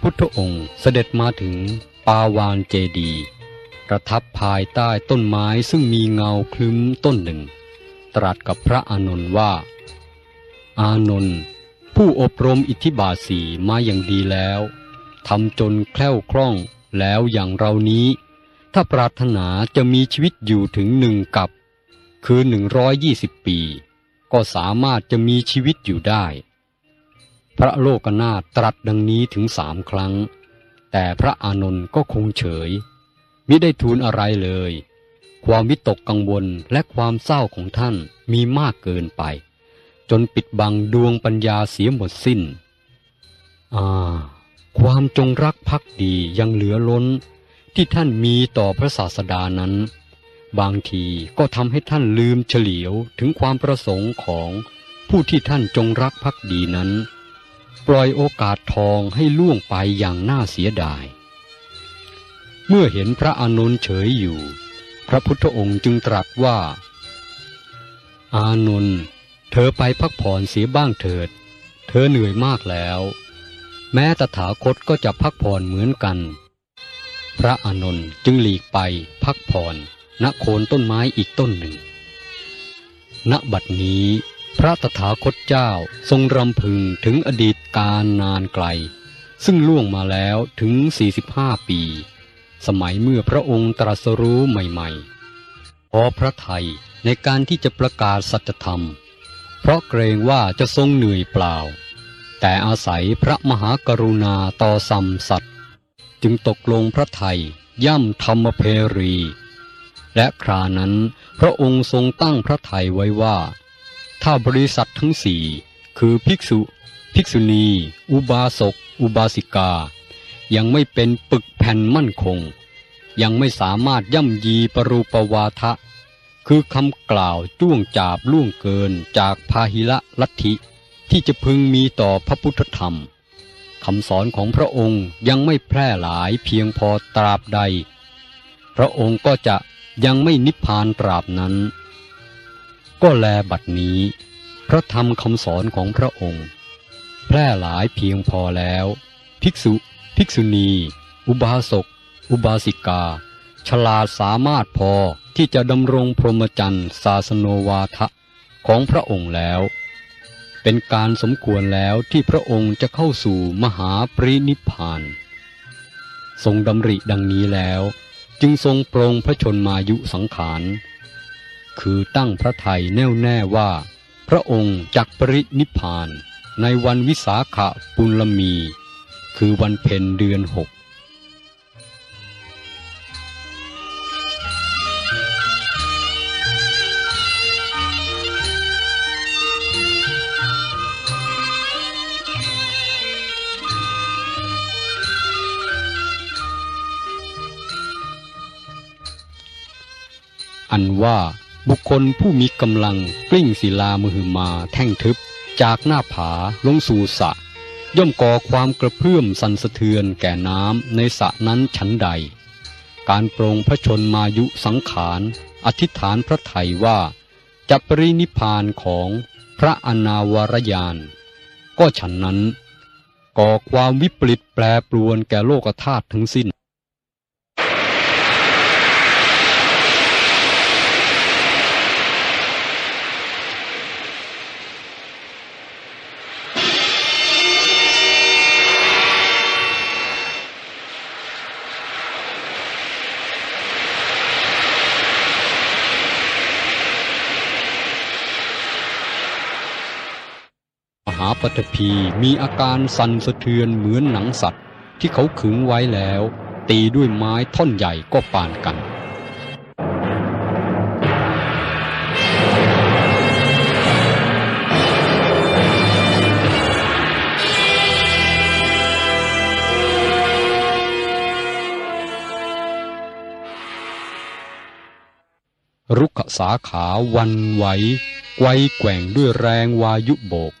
พุทธองค์เสด็จมาถึงปาวานเจดีประทับภายใต้ต้นไม้ซึ่งมีเงาคลึ้มต้นหนึ่ง ตรัสกับพระอานนท์ว่า อานนท์ผู้อบรมอิทธิบาสีมาอย่างดีแล้วทำจนแคล่วคล่องแล้วอย่างเรานี้ ถ้าปรารถนาจะมีชีวิตอยู่ถึงหนึ่งกับ คือหนึ่งร้อยยี่สิบปี ก็สามารถจะมีชีวิตอยู่ได้ พระโลกนาตรัสดังนี้ถึงสามครั้ง แต่พระอานนท์ก็คงเฉย มิได้ทูลอะไรเลย ความวิตกกังวลและความเศร้าของท่านมีมากเกินไป จนปิดบังดวงปัญญาเสียหมดสิ้น อ่า ความจงรักภักดียังเหลือล้นที่ท่านมีต่อพระศาสดานั้น บางทีก็ทำให้ท่านลืมเฉลียวถึงความประสงค์ของผู้ที่ท่านจงรักภักดีนั้น ปล่อยโอกาสทองให้ล่วงไปอย่างน่าเสียดาย เมื่อเห็นพระอานนท์เฉยอยู่ พระพุทธองค์จึงตรัสว่า อานนท์เธอไปพักผ่อนเสียบ้างเถิด เธอเหนื่อยมากแล้ว แม้ตถาคตก็จะพักผ่อนเหมือนกัน พระอานนท์จึงหลีกไปพักผ่อนณโคนต้นไม้อีกต้นหนึ่ง ณบัดนี้ พระตถาคตเจ้าทรงรำพึงถึงอดีตการนานไกล ซึ่งล่วงมาแล้วถึง 45 ปี สมัยเมื่อพระองค์ตรัสรู้ใหม่ๆ พอพระไทยในการที่จะประกาศสัจธรรม เพราะเกรงว่าจะทรงเหนื่อยเปล่า แต่อาศัยพระมหากรุณาต่อสัมสัตว์จึงตกลงพระไทยย่ำธรรมเพรี และครานั้นพระองค์ทรงตั้งพระไทยไว้ว่า ถ้าบริษัททั้งสี่คือภิกษุ ภิกษุณี อุบาสก อุบาสิกา ยังไม่เป็นปึกแผ่นมั่นคง ยังไม่สามารถย่ำยีปรูปวาทะ คือคำกล่าวจ้วงจาบล่วงเกินจากพาหิละลัทธิที่จะพึงมีต่อพระพุทธธรรมคำสอนของพระองค์ยังไม่แพร่หลายเพียงพอตราบใด พระองค์ก็จะยังไม่นิพพานตราบนั้น ก็แลบัดนี้ พระธรรมคำสอนของพระองค์ แพร่หลายเพียงพอแล้ว ภิกษุ ภิกษุณี อุบาสก อุบาสิกา ฉลาดสามารถพอที่จะดำรงพรหมจรรย์ศาสโนวาทะของพระองค์แล้ว เป็นการสมควรแล้วที่พระองค์จะเข้าสู่มหาปรินิพพาน ทรงดำริดังนี้แล้ว จึงทรงโปรงพระชนมายุสังขาร คือตั้งพระทัยแน่วแน่ว่า พระองค์จักปรินิพพาน ในวันวิสาขปุลมี คือวันเพ็ญเดือนหกอันว่า บุคคลผู้มีกำลังกลิ้งศิลามือมาแท่งทึบ จากหน้าผาลงสู่สระย่อมก่อความกระเพื่อมสันสะเทือนแก่น้ำในสระนั้นชั้นใด การโปรงพระชนมายุสังขาร อธิษฐานพระไทยว่า จะปรินิพพานของพระอนาวรยาน ก็ฉันนั้น ก่อความวิปริตแปรปรวนแก่โลกธาตุทั้งสิ้น ปฐพีมีอาการสั่นสะเทือนเหมือนหนังสัตว์ ที่เขาขึงไว้แล้ว ตีด้วยไม้ท่อนใหญ่ก็ปานกันรุกขสาขาวันไหวไกวแกว่งด้วยแรงวายุโบก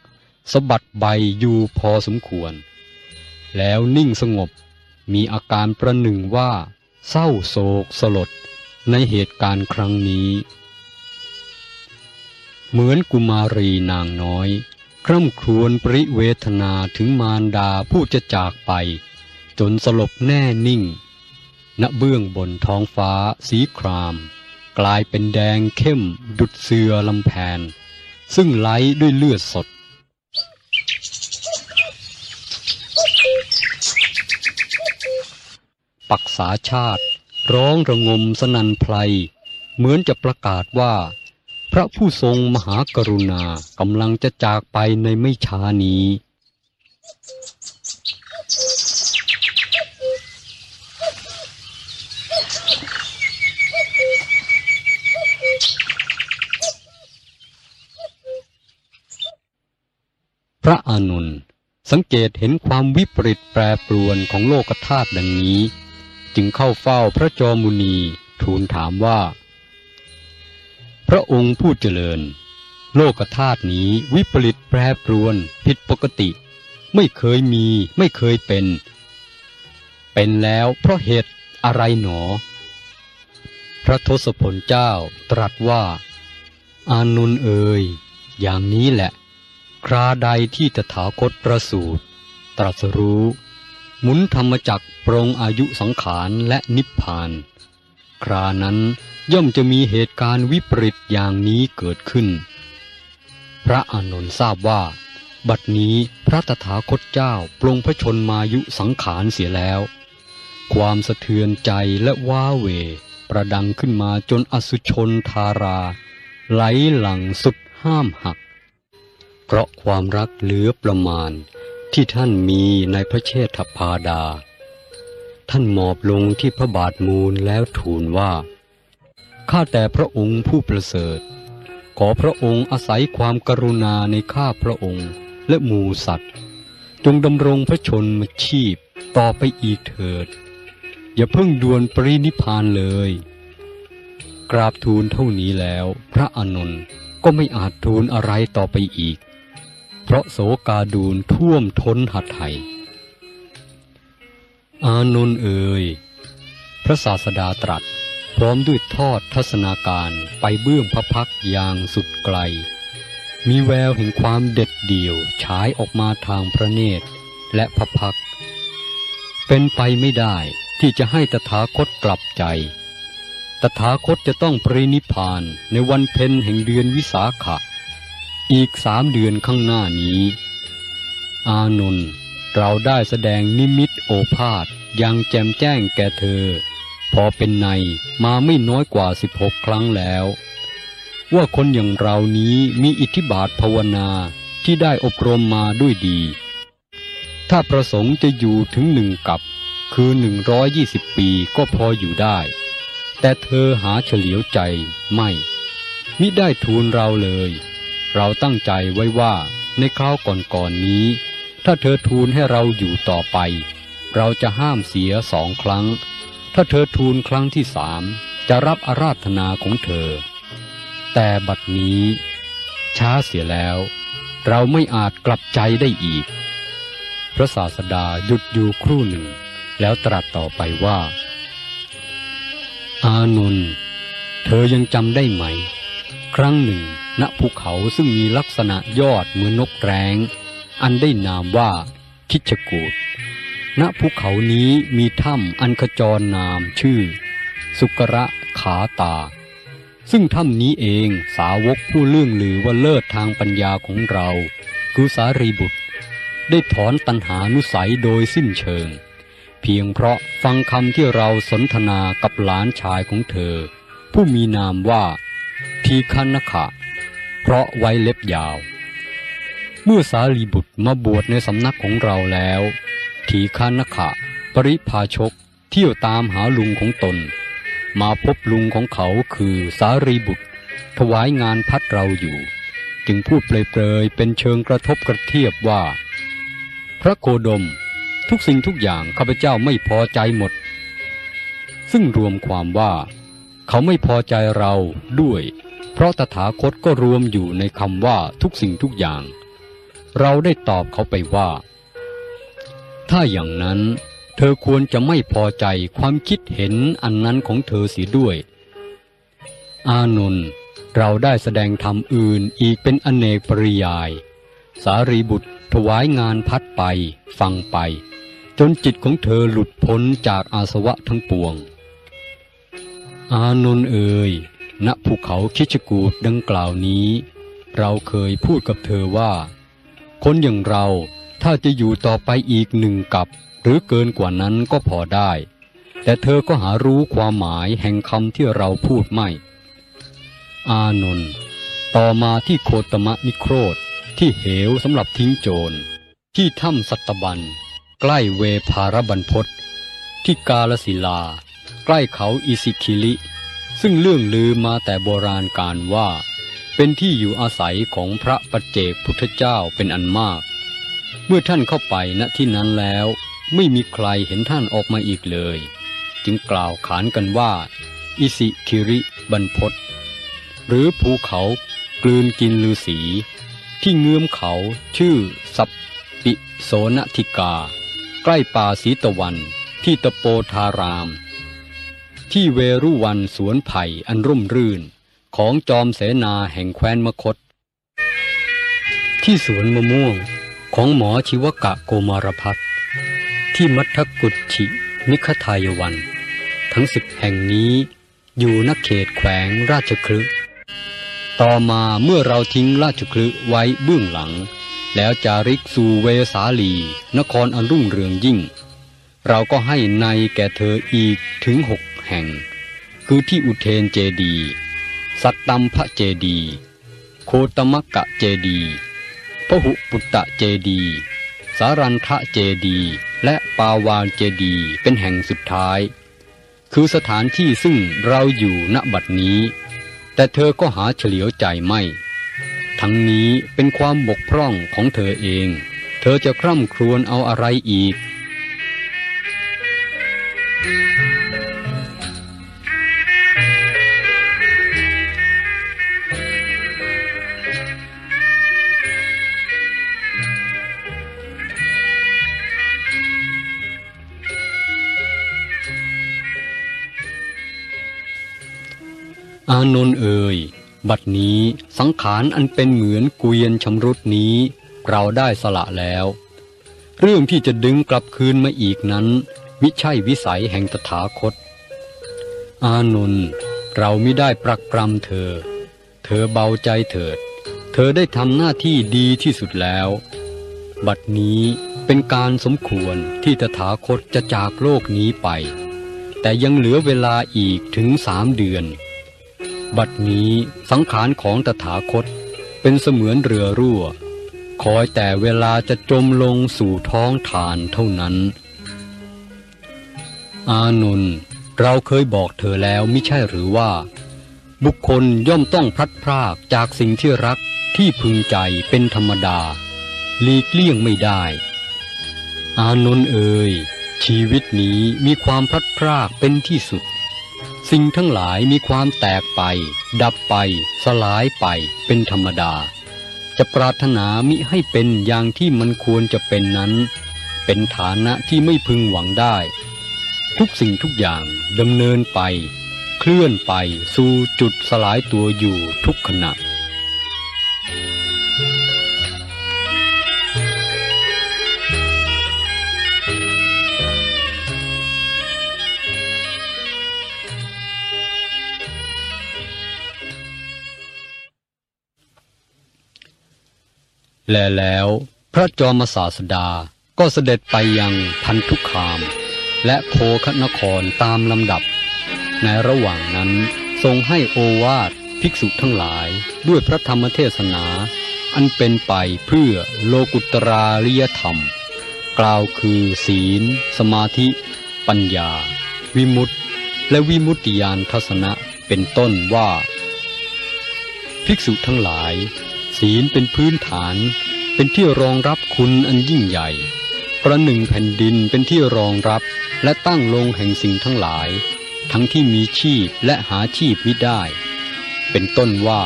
สะบัดใบอยู่พอสมควร แล้วนิ่งสงบมีอาการประหนึ่งว่า เศร้าโศกสลดในเหตุการณ์ครั้งนี้ เหมือนกุมารีนางน้อย คร่ำครวญปริเวทนาถึงมารดาผู้จะจากไป จนสลบแน่นิ่ง ณเบื้องบนท้องฟ้าสีคราม กลายเป็นแดงเข้มดุดเสือลำแผน ซึ่งไหลด้วยเลือดสด ปักษาชาติ ร้องระงมสนันไพรเหมือนจะประกาศว่า พระผู้ทรงมหากรุณากำลังจะจากไปในไม่ช้านี้ พระอานนท์สังเกตเห็นความวิปริตแปรปรวนของโลกธาตุดังนี้ จึงเข้าเฝ้าพระจอมุนีทูลถามว่า พระองค์ผู้เจริญ โลกธาตุนี้วิปริตแปรปรวนผิดปกติ ไม่เคยมีไม่เคยเป็น เป็นแล้วเพราะเหตุอะไรหนอ พระทศพลเจ้าตรัสว่า อานนเอ่ยอย่างนี้แหละ คราใดที่ตถาคตประสูติตรัสรู้ หมุนธรรมจักรปรงอายุสังขารและนิพพาน ครานั้นย่อมจะมีเหตุการณ์วิปริตอย่างนี้เกิดขึ้น พระอานนท์ทราบว่า บัดนี้พระตถาคตเจ้าปรงพระชนมายุสังขารเสียแล้ว ความสะเทือนใจและว้าเหวประดังขึ้นมาจนอสุชนทารา ไหลหลังสุดห้ามหัก เพราะความรักเหลือประมาณ ที่ท่านมีในพระเชษฐพาดา ท่านหมอบลงที่พระบาทมูลแล้วทูลว่า ข้าแต่พระองค์ผู้ประเสริฐ ขอพระองค์อาศัยความกรุณาในข้าพระองค์และหมูสัตว์ จงดำรงพระชนมชีพต่อไปอีกเถิด อย่าเพิ่งด่วนปรินิพานเลย กราบทูลเท่านี้แล้ว พระอานนท์ก็ไม่อาจทูลอะไรต่อไปอีก ราะโสกาดูลท่วมท้นหัดไทย อานนท์เอ่ย พระศาสดาตรัส พร้อมด้วยทอดทัศนาการไปเบื้องพระพักอย่างสุดไกล มีแววแห่งความเด็ดเดี่ยวฉายออกมาทางพระเนตรและพระพัก เป็นไปไม่ได้ที่จะให้ตถาคตกลับใจ ตถาคตจะต้องปรินิพพานในวันเพ็ญแห่งเดือนวิสาขะ อีกสามเดือนข้างหน้านี้ อานนท์เราได้แสดงนิมิตโอภาษย่างแจมแจ้งแก่เธอ พอเป็นในมาไม่น้อยกว่าสิบหกครั้งแล้ว ว่าคนอย่างเรานี้มีอิทธิบาทภาวนาที่ได้อบรมมาด้วยดี ถ้าประสงค์จะอยู่ถึงหนึ่งกับ คือหนึ่งร้อยยี่สิบปีก็พออยู่ได้ แต่เธอหาเฉลียวใจไม่ มิได้ทูลเราเลย เราตั้งใจไว้ว่าในคราวก่อนๆนนี้ ถ้าเธอทูลให้เราอยู่ต่อไป เราจะห้ามเสียสองครั้ง ถ้าเธอทูลครั้งที่สามจะรับอาราธนาของเธอ แต่บัดนี้ ช้าเสียแล้ว เราไม่อาจกลับใจได้อีก พระศาสดาหยุดอยู่ครู่หนึ่ง แล้วตรัสต่อไปว่า อานนท์เธอยังจำได้ไหม ครั้งหนึ่ง ณภูเขาซึ่งมีลักษณะยอดเหมือนนกแร้ง อันได้นามว่าคิชกูดณภูเขานี้มีถ้ำอันขจรนามชื่อ สุกระขาตา ซึ่งถ้ำนี้เองสาวกผู้เลื่องลือว่าเลิศทางปัญญาของเรา คือสารีบุตร ได้ถอนตัณหานุสัยโดยสิ้นเชิง เพียงเพราะฟังคำที่เราสนทนากับหลานชายของเธอ ผู้มีนามว่าทีคันนขะ เพราะไว้เล็บยาว เมื่อสารีบุตรมาบวชในสำนักของเราแล้วทีคันขะ ปริพาชก เที่ยวตามหาลุงของตน มาพบลุงของเขาคือสารีบุตร ถวายงานพัดเราอยู่ จึงพูดเปรยๆเป็นเชิงกระทบกระเทียบว่า พระโคดม ทุกสิ่งทุกอย่างข้าพเจ้าไม่พอใจหมด ซึ่งรวมความว่า เขาไม่พอใจเราด้วย เพราะตถาคตก็รวมอยู่ในคำว่าทุกสิ่งทุกอย่าง เราได้ตอบเขาไปว่า ถ้าอย่างนั้น เธอควรจะไม่พอใจความคิดเห็นอันนั้นของเธอเสียด้วย อานนท์เราได้แสดงธรรมอื่นอีกเป็นอเนกปริยาย สารีบุตรถวายงานพัดไปฟังไป จนจิตของเธอหลุดพ้นจากอาสวะทั้งปวง อานนท์เอ่ย ณภูเขาคิชกูดดังกล่าวนี้ เราเคยพูดกับเธอว่า คนอย่างเราถ้าจะอยู่ต่อไปอีกหนึ่งกับ หรือเกินกว่านั้นก็พอได้ แต่เธอก็หารู้ความหมายแห่งคำที่เราพูดไม่ อานนท์ต่อมาที่โคตมะนิโครธที่เหวสำหรับทิ้งโจร ที่ถ้ำสัตบัน ใกล้เวภารบันพศที่กาลสิลา ใกล้เขาอิสิคิลิ ซึ่งเรื่องลือมาแต่โบราณการว่า เป็นที่อยู่อาศัยของพระปัจเจกพุทธเจ้าเป็นอันมาก เมื่อท่านเข้าไปณที่นั้นแล้ว ไม่มีใครเห็นท่านออกมาอีกเลย จึงกล่าวขานกันว่า อิสิคิริบันพศหรือภูเขากลืนกินลือสีที่เงื้อมเขาชื่อสัปปิโสนทิกา ใกล้ป่าสีตะวันที่ตะโปธาราม ที่เวรุวันสวนไผ่อันร่มรื่น ของจอมเสนาแห่งแคว้นมคต ที่สวนมะม่วงของหมอชิวกะโกมารพัฒที่มัทกุฏฉินิคทายวัน ทั้งสิบแห่งนี้อยู่นักเขตแขวงราชคลึต่อมาเมื่อเราทิ้งราชคลึไว้เบื้องหลัง แล้วจาริกสู่เวสาลี นครอันรุ่งเรืองยิ่ง เราก็ให้ในแก่เธออีกถึงหก แห่ง คือที่อุเทนเจดี สัตตัมพระเจดี โคตมกะเจดีพหุปุตตะเจดี สารันทะเจดี และปาวานเจดีเป็นแห่งสุดท้าย คือสถานที่ซึ่งเราอยู่ณบัดนี้ แต่เธอก็หาเฉลียวใจไม่ ทั้งนี้เป็นความบกพร่องของเธอเอง เธอจะคร่ำครวญเอาอะไรอีก อานนท์เอ่ย บัดนี้สังขารอันเป็นเหมือนเกวียนชำรุดนี้ เราได้สละแล้ว เรื่องที่จะดึงกลับคืนมาอีกนั้น มิใช่วิสัยแห่งตถาคต อานนท์เราไม่ได้ปรักปรำเธอ เธอเบาใจเถิด เธอได้ทำหน้าที่ดีที่สุดแล้ว บัดนี้เป็นการสมควรที่ตถาคตจะจากโลกนี้ไป แต่ยังเหลือเวลาอีกถึงสามเดือน บัดนี้สังขารของตถาคตเป็นเสมือนเรือรั่ว คอยแต่เวลาจะจมลงสู่ท้องฐานเท่านั้น อานนท์เราเคยบอกเธอแล้วไม่ใช่หรือว่า บุคคลย่อมต้องพลัดพรากจากสิ่งที่รักที่พึงใจเป็นธรรมดาหลีกเลี่ยงไม่ได้ อานนท์เอ่ยชีวิตนี้มีความพลัดพรากเป็นที่สุด สิ่งทั้งหลายมีความแตกไป ดับไป สลายไป เป็นธรรมดา จะปรารถนามิให้เป็นอย่างที่มันควรจะเป็นนั้น เป็นฐานะที่ไม่พึงหวังได้ ทุกสิ่งทุกอย่างดำเนินไป เคลื่อนไปสู่จุดสลายตัวอยู่ทุกขณะ แลแล้วพระจอมศาสดาก็เสด็จไปยังพันธุคาม และโพคนครตามลำดับ ในระหว่างนั้นทรงให้โอวาทภิกษุทั้งหลายด้วยพระธรรมเทศนา อันเป็นไปเพื่อโลกุตราริยธรรม กล่าวคือศีล สมาธิ ปัญญา วิมุตติ และวิมุตติยานทัศนะเป็นต้นว่า ภิกษุทั้งหลาย ศีลเป็นพื้นฐาน เป็นที่รองรับคุณอันยิ่งใหญ่ ประหนึ่งแผ่นดินเป็นที่รองรับและตั้งลงแห่งสิ่งทั้งหลาย ทั้งที่มีชีพและหาชีพมิได้ เป็นต้นว่า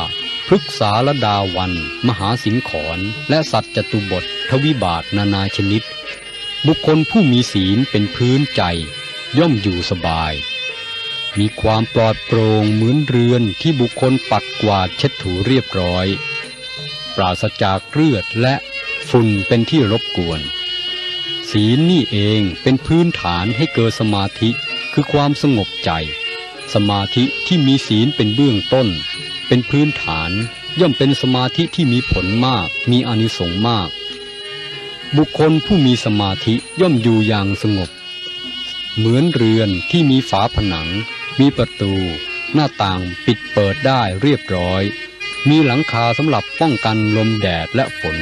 พฤกษาลดาวัน มหาสิงขรและสัตว์จตุบท ทวิบาทนานาชนิด บุคคลผู้มีศีลเป็นพื้นใจ ย่อมอยู่สบาย มีความปลอดโปร่งเหมือนเรือนที่บุคคลปัดกวาดเช็ดถูเรียบร้อย ปราศจากเลือดและฝุ่นเป็นที่รบกวน ศีลนี่เองเป็นพื้นฐานให้เกิดสมาธิคือความสงบใจ สมาธิที่มีศีลเป็นเบื้องต้น เป็นพื้นฐานย่อมเป็นสมาธิที่มีผลมาก มีอานิสงส์มาก บุคคลผู้มีสมาธิย่อมอยู่อย่างสงบ เหมือนเรือนที่มีฝาผนัง มีประตู หน้าต่างปิดเปิดได้เรียบร้อย มีหลังคาสำหรับป้องกันลมแดดและฝน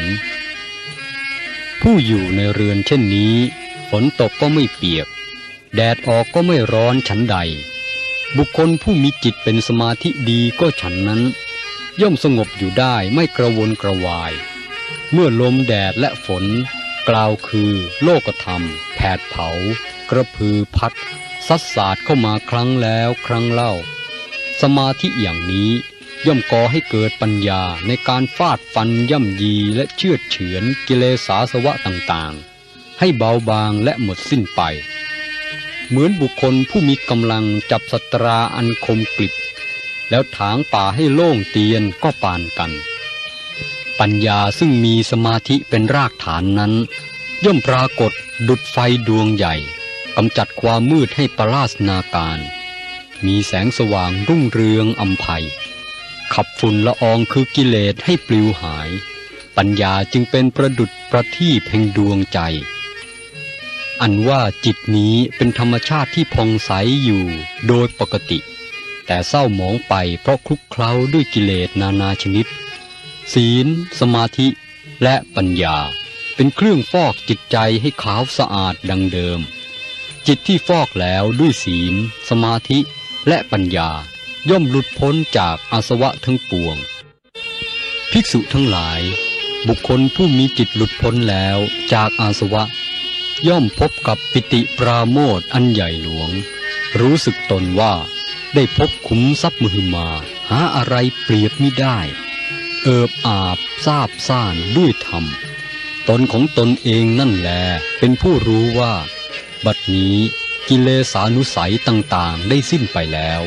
ผู้อยู่ในเรือนเช่นนี้ ฝนตกก็ไม่เปียก แดดออกก็ไม่ร้อนฉันใด บุคคลผู้มีจิตเป็นสมาธิดีก็ฉันนั้น ย่อมสงบอยู่ได้ไม่กระวนกระวาย เมื่อลมแดดและฝน กล่าวคือโลกธรรม แผดเผา กระพือพัดซัดสาดเข้ามาครั้งแล้วครั้งเล่า สมาธิอย่างนี้ ย่อมก่อให้เกิดปัญญาในการฟาดฟันย่ำยีและเชือดเฉือนกิเลสาสวะต่างๆ ให้เบาบางและหมดสิ้นไป เหมือนบุคคลผู้มีกำลังจับสตราอันคมกลิบ แล้วถางป่าให้โล่งเตียนก็ปานกัน ปัญญาซึ่งมีสมาธิเป็นรากฐานนั้น ย่อมปรากฏดุดไฟดวงใหญ่กำจัดความมืดให้ประลาสนาการ มีแสงสว่างรุ่งเรืองอัมภัย ขับฝุ่นละอองคือกิเลสให้ปลิวหาย ปัญญาจึงเป็นประดุดประทีปแห่งดวงใจ อันว่าจิตนี้เป็นธรรมชาติที่พองใสอยู่โดยปกติ แต่เศร้าหมองไปเพราะคลุกเคล้าด้วยกิเลสนานาชนิด ศีล สมาธิ และปัญญา เป็นเครื่องฟอกจิตใจให้ขาวสะอาดดังเดิม จิตที่ฟอกแล้วด้วยศีล สมาธิและปัญญา ย่อมหลุดพ้นจากอาสวะทั้งปวง ภิกษุทั้งหลาย บุคคลผู้มีจิตหลุดพ้นแล้วจากอาสวะ ย่อมพบกับปิติปราโมทอันใหญ่หลวง รู้สึกตนว่าได้พบขุมทรัพย์มือมาหาอะไรเปรียบมิได้ เอิบอาบซาบซ่านด้วยธรรม ตนของตนเองนั่นแหลเป็นผู้รู้ว่า บัดนี้กิเลสานุสัยต่างๆ ได้สิ้นไปแล้ว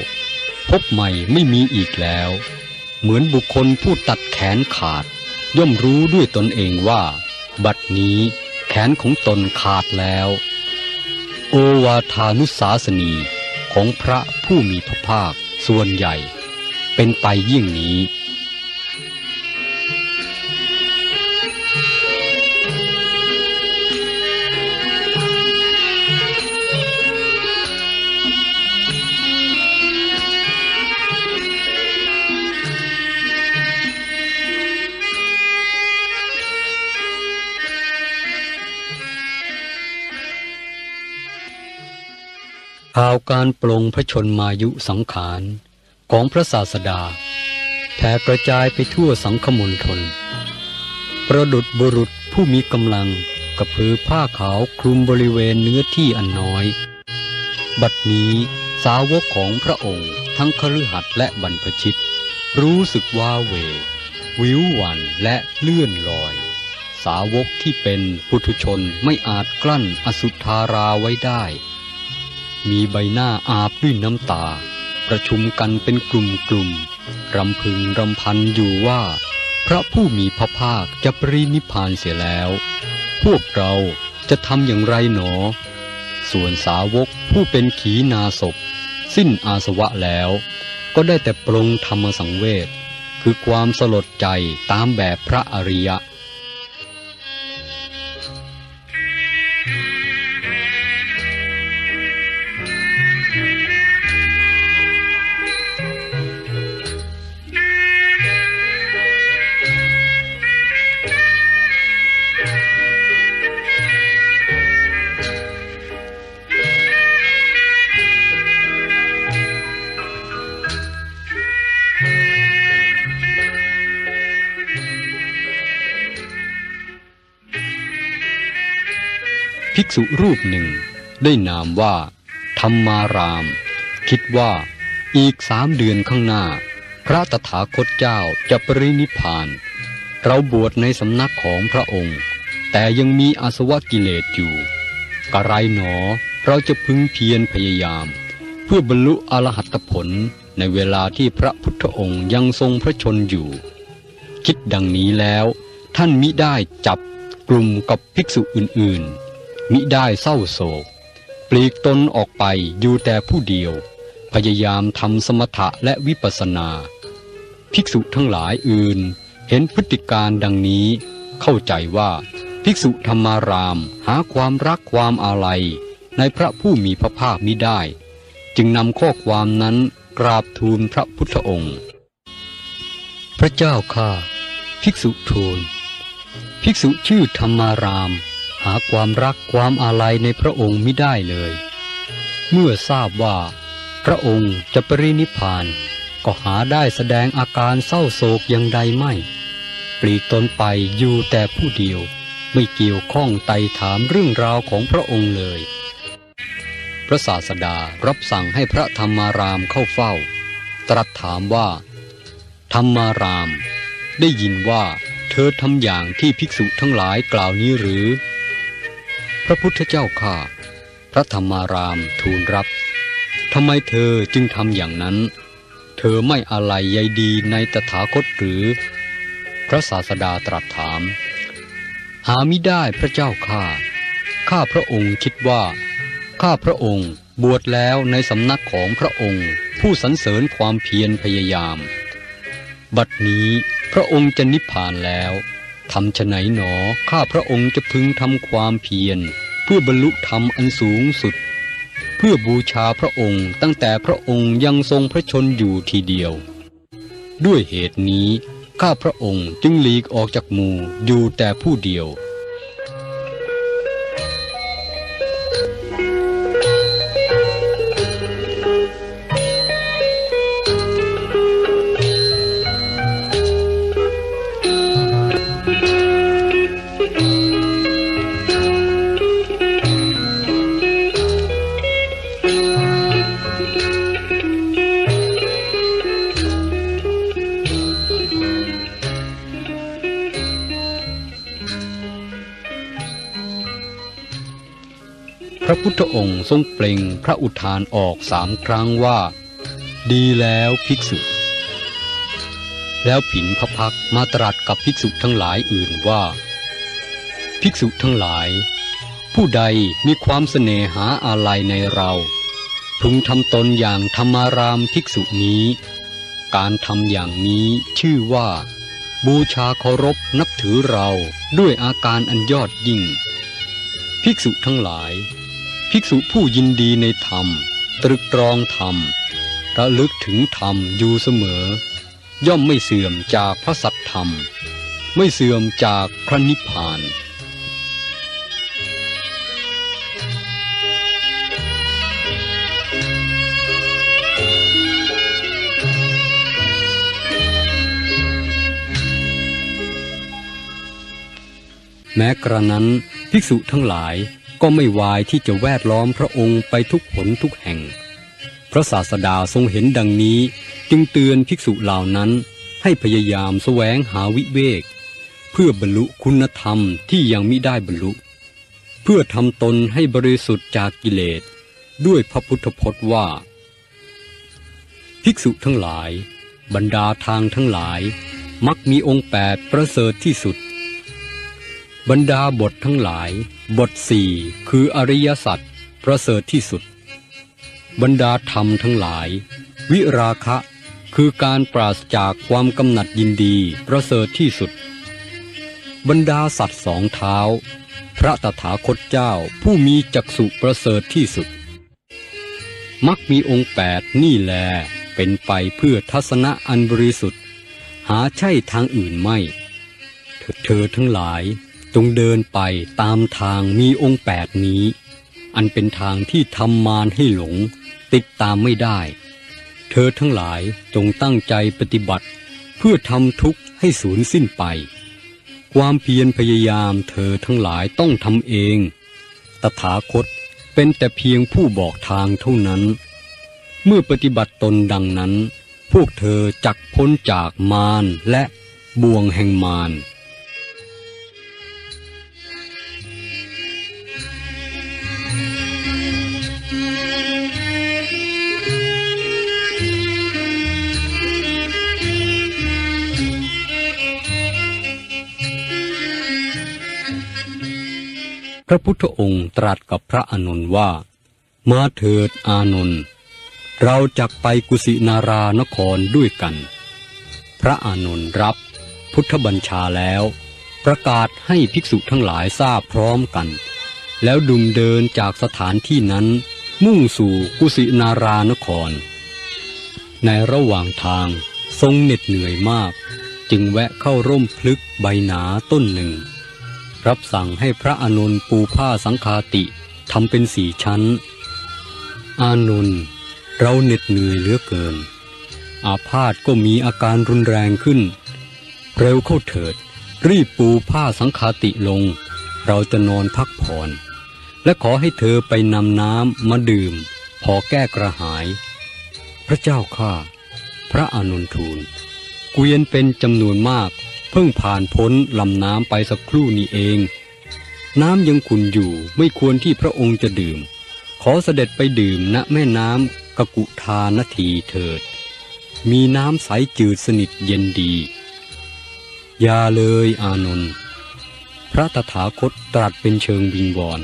พบใหม่ไม่มีอีกแล้ว เหมือนบุคคลผู้ตัดแขนขาด ย่อมรู้ด้วยตนเองว่า บัดนี้แขนของตนขาดแล้ว โอวาทานุสาสนีของพระผู้มีพระภาคส่วนใหญ่ เป็นไปยิ่งนี้ ข่าวการปลงพระชนมายุสังขารของพระศาสดาแผ่กระจายไปทั่วสังคมณฑลประดุดบุรุษผู้มีกำลังกระพือผ้าขาวคลุมบริเวณเนื้อที่อันน้อย บัดนี้สาวกของพระองค์ทั้งคฤหัสถ์และบรรพชิต รู้สึกว่าเหววิวหวันและเลื่อนลอย สาวกที่เป็นปุถุชนไม่อาจกลั้นอสุธาราไว้ได้ มีใบหน้าอาบด้วยน้ำตา ประชุมกันเป็นกลุ่มกลุ่มๆรำพึงรำพันอยู่ว่า พระผู้มีพระภาคจะปรินิพพานเสียแล้ว พวกเราจะทำอย่างไรหนอ ส่วนสาวกผู้เป็นขีนาศพ สิ้นอาสวะแล้ว ก็ได้แต่ปรงธรรมสังเวชคือความสลดใจตามแบบพระอริยะ ษุรูปหนึ่ง ได้นามว่า ธรรมาราม คิดว่าอีกสามเดือนข้างหน้า พระตถาคตเจ้าจะปรินิพพาน เราบวชในสำนักของพระองค์ แต่ยังมีอาสวะกิเลสอยู่ กระไรหนอเราจะพึงเพียรพยายาม เพื่อบรรลุอรหัตผลในเวลาที่พระพุทธองค์ยังทรงพระชนอยู่ คิดดังนี้แล้ว ท่านมิได้จับกลุ่มกับภิกษุอื่นๆ มิได้เศร้าโศก ปลีกตนออกไปอยู่แต่ผู้เดียว พยายามทำสมถะและวิปัสสนา ภิกษุทั้งหลายอื่นเห็นพฤติการดังนี้ เข้าใจว่าภิกษุธรรมารามหาความรักความอาลัย ในพระผู้มีพระภาคมิได้ จึงนำข้อความนั้นกราบทูลพระพุทธองค์ พระเจ้าข้าภิกษุทูล ภิกษุชื่อธรรมาราม หาความรักความอาลัยในพระองค์ไมิได้เลย เมื่อทราบว่า พระองค์จะปรินิพพาน ก็หาได้แสดงอาการเศร้าโศกอย่างใดไม่ ปลีกตนไปอยู่แต่ผู้เดียว ไม่เกี่ยวข้องไต่ถามเรื่องราวของพระองค์เลย พระศาสดารับสั่งให้พระธรรมารามเข้าเฝ้า ตรัสถามว่า ธรรมาราม ได้ยินว่าเธอทำอย่างที่ภิกษุทั้งหลายกล่าวนี้หรือ พระพุทธเจ้าข้าพระธรรมารามทูลรับทำไมเธอจึงทำอย่างนั้น เธอไม่อะไรใยดีในตถาคตหรือ พระศาสดาตรัสถาม หามิได้พระเจ้าข้าข้าพระองค์คิดว่า ข้าพระองค์บวชแล้วในสำนักของพระองค์ ผู้สรรเสริญความเพียรพยายาม บัดนี้พระองค์จะนิพพานแล้ว ทำฉไหนหนอข้าพระองค์จะพึงทำความเพียร เพื่อบรรลุธรรมอันสูงสุด เพื่อบูชาพระองค์ตั้งแต่พระองค์ยังทรงพระชนอยู่ทีเดียว ด้วยเหตุนี้ ข้าพระองค์จึงหลีกออกจากหมู่อยู่แต่ผู้เดียว ทธองค์ทรงเปล่งพระอุทานออกสามครั้งว่า ดีแล้วภิกษุ แล้วผินพระพักมาตรัสกับภิกษุทั้งหลายอื่นว่า ภิกษุทั้งหลาย ผู้ใดมีความเสน่หาอาลัยในเราพึงทำตนอย่างธรรมารามภิกษุนี้ การทำอย่างนี้ชื่อว่า บูชาเคารพนับถือเราด้วยอาการอันยอดยิ่ง ภิกษุทั้งหลาย ภิกษุผู้ยินดีในธรรม ตรึกตรองธรรม ระลึกถึงธรรมอยู่เสมอ ย่อมไม่เสื่อมจากพระสัตธรรม ไม่เสื่อมจากพระนิพพานแม้กระนั้นภิกษุทั้งหลาย ก็ไม่วายที่จะแวดล้อมพระองค์ไปทุกหนทุกแห่ง พระศาสดาทรงเห็นดังนี้จึงเตือนภิกษุเหล่านั้นให้พยายามแสวงหาวิเวก เพื่อบรรลุคุณธรรมที่ยังมิได้บรรลุ เพื่อทำตนให้บริสุทธิ์จากกิเลส ด้วยพระพุทธพจน์ว่า ภิกษุทั้งหลาย บรรดาทางทั้งหลาย มักมีองค์แปดประเสริฐที่สุด บรรดาบททั้งหลาย บทสี่คืออริยสัจประเสริฐที่สุด บรรดาธรรมทั้งหลาย วิราคะคือการปราศจากความกำหนัดยินดีประเสริฐที่สุด บรรดาสัตว์สองเท้า พระตถาคตเจ้าผู้มีจักษุประเสริฐที่สุด มักมีองค์แปดนี่แลเป็นไปเพื่อทัศนะอันบริสุทธิ์ หาใช่ทางอื่นไม่ เธอเธอทั้งหลาย จงเดินไปตามทางมีองค์แปดนี้ อันเป็นทางที่ทำมารให้หลง ติดตามไม่ได้ เธอทั้งหลายจงตั้งใจปฏิบัติ เพื่อทำทุกข์ให้สูญสิ้นไป ความเพียรพยายามเธอทั้งหลายต้องทำเอง ตถาคตเป็นแต่เพียงผู้บอกทางเท่านั้น เมื่อปฏิบัติตนดังนั้น พวกเธอจักพ้นจากมารและบ่วงแห่งมาร พระพุทธองค์ตรัสกับพระอานนท์ว่า มาเถิดอานนท์เราจักไปกุสินารานครด้วยกัน พระอานนท์รับพุทธบัญชาแล้ว ประกาศให้ภิกษุทั้งหลายทราบพร้อมกัน แล้วดุมเดินจากสถานที่นั้น มุ่งสู่กุสินารานคร ในระหว่างทางทรงเหน็ดเหนื่อยมาก จึงแวะเข้าร่มพลึกใบหนาต้นหนึ่ง รับสั่งให้พระอานนท์ปูผ้าสังคาติทำเป็นสี่ชั้น อานนท์เราเหน็ดเหนื่อยเหลือเกิน อาพาธก็มีอาการรุนแรงขึ้น เร็วเข้าเถิด รีบปูผ้าสังคาติลง เราจะนอนพักผ่อน และขอให้เธอไปนำน้ำมาดื่ม พอแก้กระหาย พระเจ้าข้าพระอานนทูลเกวียนเป็นจำนวนมาก เพิ่งผ่านพ้นลำน้ำไปสักครู่นี้เอง น้ำยังขุ่นอยู่ไม่ควรที่พระองค์จะดื่ม ขอเสด็จไปดื่มณแม่น้ำกกุทานทีเถิด มีน้ำใสจืดสนิทเย็นดี อย่าเลยอานนท์พระตถาคตตรัสเป็นเชิงวิงวอน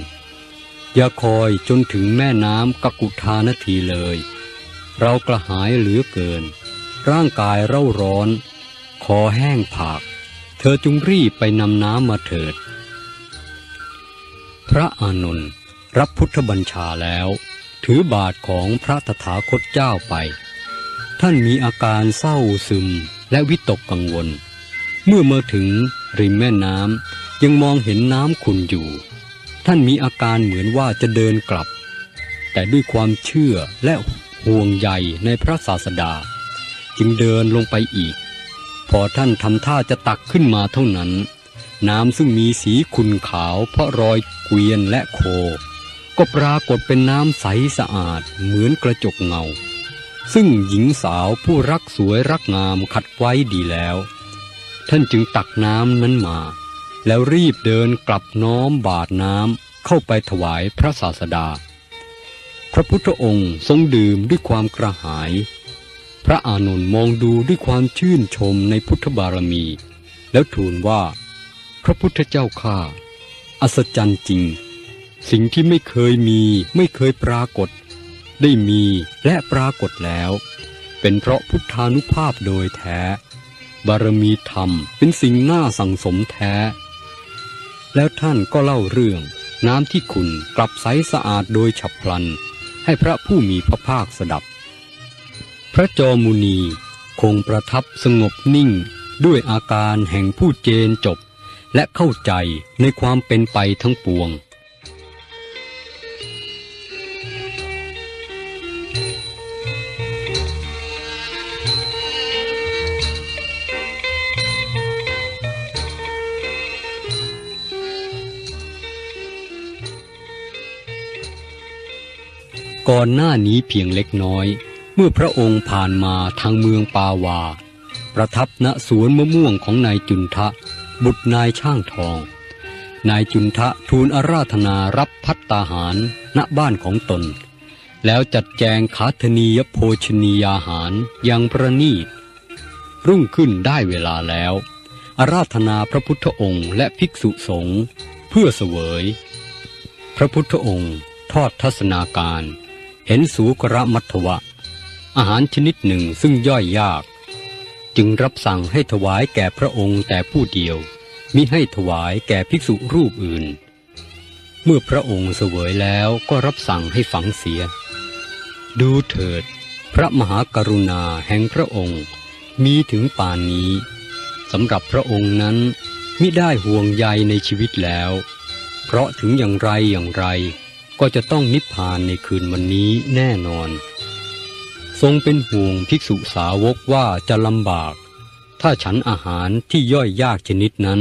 อย่าคอยจนถึงแม่น้ำกกุทานทีเลย เรากระหายเหลือเกิน ร่างกายเร่าร้อน คอแห้งผาก ธอจงรีบไปนำน้ำมาเถิด พระอานนท์รับพุทธบัญชาแล้ว ถือบาทของพระตถาคตเจ้าไป ท่านมีอาการเศร้าซึมและวิตกกังวล เมื่อมาถึงริมแม่น้ำยังมองเห็นน้ำขุ่นอยู่ ท่านมีอาการเหมือนว่าจะเดินกลับ แต่ด้วยความเชื่อและห่วงใยในพระศาสดา จึงเดินลงไปอีก พอท่านทำท่าจะตักขึ้นมาเท่านั้น น้ำซึ่งมีสีขุ่นขาว เพราะรอยเกวียนและโค ก็ปรากฏเป็นน้ำใสสะอาดเหมือนกระจกเงา ซึ่งหญิงสาวผู้รักสวยรักงามขัดไว้ดีแล้ว ท่านจึงตักน้ำนั้นมา แล้วรีบเดินกลับน้อมบาดน้ำเข้าไปถวายพระศาสดา พระพุทธองค์ทรงดื่มด้วยความกระหาย พระอานนท์มองดูด้วยความชื่นชมในพุทธบารมี แล้วทูลว่า พระพุทธเจ้าข้าอัศจรรย์จริง สิ่งที่ไม่เคยมีไม่เคยปรากฏ ได้มีและปรากฏแล้ว เป็นเพราะพุทธานุภาพโดยแท้ บารมีธรรมเป็นสิ่งน่าสังสมแท้ แล้วท่านก็เล่าเรื่อง น้ำที่ขุนกลับใสสะอาดโดยฉับพลัน ให้พระผู้มีพระภาคสดับ พระจอมุนีคงประทับสงบนิ่งด้วยอาการแห่งผู้เจนจบ และเข้าใจในความเป็นไปทั้งปวง ก่อนหน้านี้เพียงเล็กน้อย เมื่อพระองค์ผ่านมาทางเมืองปาวา ประทับณสวนมะม่วงของนายจุนทะ บุตรนายช่างทอง นายจุนทะทูลอาราธนารับพัตตาหารณบ้านของตน แล้วจัดแจงขาธนียโภชนียาหารอย่างประณีตรุ่งขึ้นได้เวลาแล้ว อาราธนาพระพุทธองค์และภิกษุสงฆ์เพื่อเสวย พระพุทธองค์ทอดทัศนาการ เห็นสูกระมัทวะ อาหารชนิดหนึ่งซึ่งย่อยยาก จึงรับสั่งให้ถวายแก่พระองค์แต่ผู้เดียว มิให้ถวายแก่ภิกษุรูปอื่น เมื่อพระองค์เสวยแล้วก็รับสั่งให้ฝังเสีย ดูเถิด พระมหากรุณาแห่งพระองค์ มีถึงป่านนี้สำหรับพระองค์นั้นมิได้ห่วงใยในชีวิตแล้ว เพราะถึงอย่างไรอย่างไร ก็จะต้องนิพพานในคืนวันนี้แน่นอน ทรงเป็นห่วงภิกษุสาวกว่าจะลำบาก ถ้าฉันอาหารที่ย่อยยากชนิดนั้น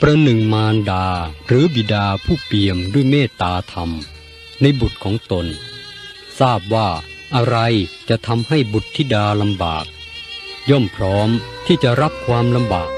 ประหนึ่งมารดาหรือบิดาผู้เปี่ยมด้วยเมตตาธรรม ในบุตรของตน ทราบว่าอะไรจะทำให้บุตรธิดาลำบาก ย่อมพร้อมที่จะรับความลำบาก